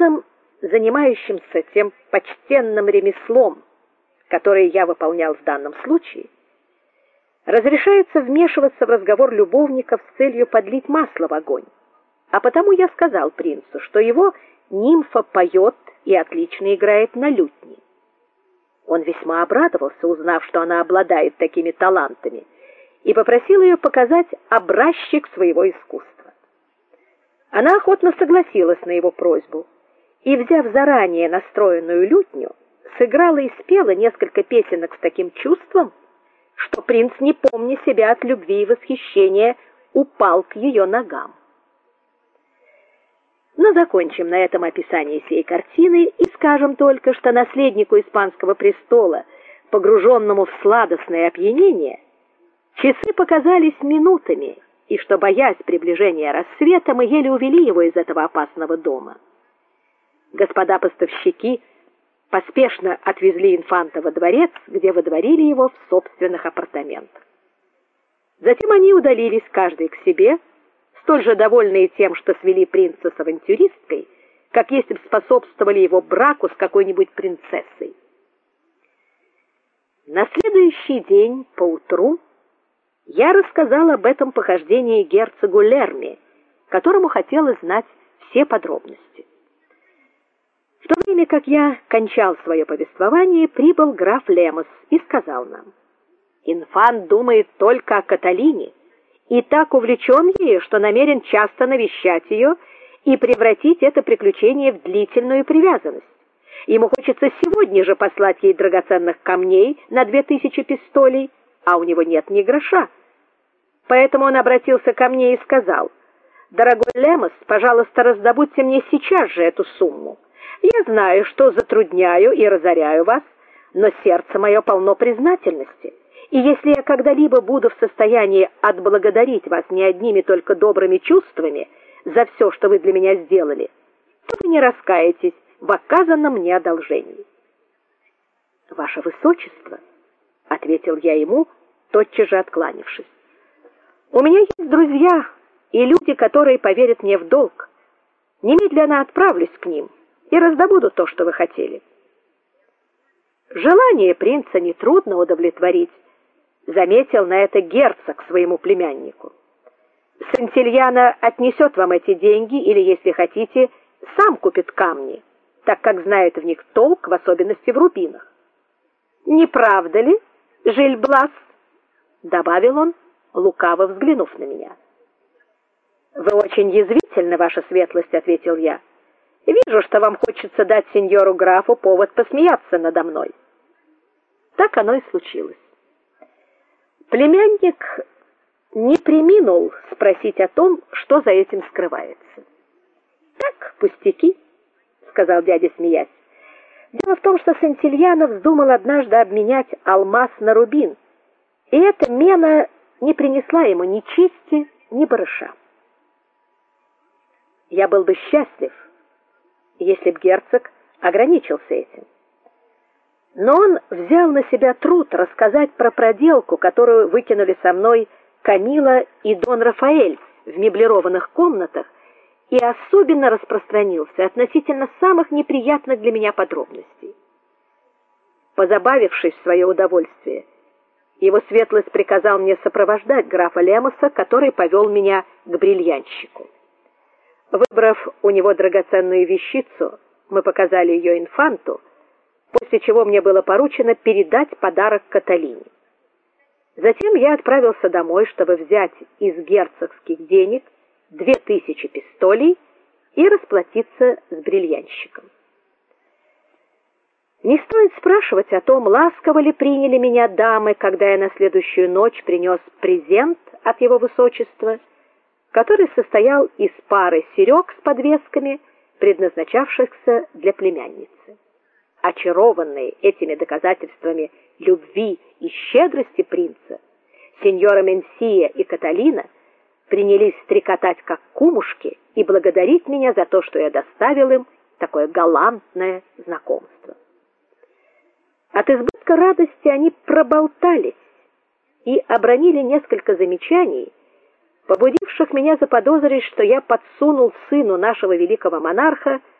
лицам, занимающимся тем почтенным ремеслом, которое я выполнял в данном случае, разрешается вмешиваться в разговор любовников с целью подлить масло в огонь. А потому я сказал принцу, что его нимфа поет и отлично играет на лютне. Он весьма обрадовался, узнав, что она обладает такими талантами, и попросил ее показать образчик своего искусства. Она охотно согласилась на его просьбу и, взяв заранее настроенную лютню, сыграла и спела несколько песенок с таким чувством, что принц, не помня себя от любви и восхищения, упал к ее ногам. Но закончим на этом описании сей картины и скажем только, что наследнику испанского престола, погруженному в сладостное опьянение, часы показались минутами, и что боясь приближения рассвета, мы еле увели его из этого опасного дома. Господа поставщики поспешно отвезли инфанта во дворец, где водворили его в собственных апартаментах. Затем они удалились каждый к себе столь же довольные тем, что свели принца с авантюристкой, как если бы способствовали его браку с какой-нибудь принцессой. На следующий день поутру я рассказал об этом похождении герцогу Лерми, которому хотелось знать все подробности. Время как я кончал свое повествование, прибыл граф Лемос и сказал нам: "Инфант думает только о Каталине и так увлечен ею, что намерен часто навещать ее и превратить это приключение в длительную привязанность. Ему хочется сегодня же послать ей драгоценных камней на две тысячи пистолей, а у него нет ни гроша. Поэтому он обратился ко мне и сказал: "Дорогой Лемос, пожалуйста, раздобудьте мне сейчас же эту сумму. Я знаю, что затрудняю и разоряю вас, но сердце мое полно признательности. И если я когда-либо буду в состоянии отблагодарить вас не одними только добрыми чувствами за все, что вы для меня сделали, то вы не раскаетесь в оказанном мне одолжении. Ваше высочество, ответил я ему, тотчас же откланившись. У меня есть друзья и люди, которые поверят мне в долг. Немедленно отправлюсь к ним и раздобуду то, что вы хотели. Желание принца не трудно удовлетворить заметил на это герцог своему племяннику. Сантильяна отнесет вам эти деньги или, если хотите, сам купит камни, так как знает в них толк, в особенности в рубинах. Не правда ли, Жильблас? добавил он, лукаво взглянув на меня. Вы очень язвительны, ваша светлость, ответил я. Вижу, что вам хочется дать сеньору графу повод посмеяться надо мной. Так оно и случилось. Племянник не преминул спросить о том, что за этим скрывается. Так, пустяки, сказал дядя, смеясь. Дело в том, что Сантильяно вздумал однажды обменять алмаз на рубин, и эта мена не принесла ему ни чести, ни барыша. Я был бы счастлив, если б герцог ограничился этим. Но он взял на себя труд рассказать про проделку, которую выкинули со мной Камила и Дон Рафаэль в меблированных комнатах, и особенно распространился относительно самых неприятных для меня подробностей. Позабавившись в свое удовольствие, его светлость приказал мне сопровождать графа Лемоса, который повел меня к бриллиантщику. Выбрав у него драгоценную вещицу, мы показали ее инфанту после чего мне было поручено передать подарок Каталине. Затем я отправился домой, чтобы взять из герцогских денег две тысячи пистолей и расплатиться с бриллиантщиком. Не стоит спрашивать о том, ласково ли приняли меня дамы, когда я на следующую ночь принес презент от его высочества, который состоял из пары серёг с подвесками, предназначавшихся для племянницы очарованные этими доказательствами любви и щедрости принца, сеньора Менсия и Каталина принялись стрекотать как кумушки и благодарить меня за то, что я доставил им такое галантное знакомство. От избытка радости они проболтались и обронили несколько замечаний, побудивших меня заподозрить, что я подсунул сыну нашего великого монарха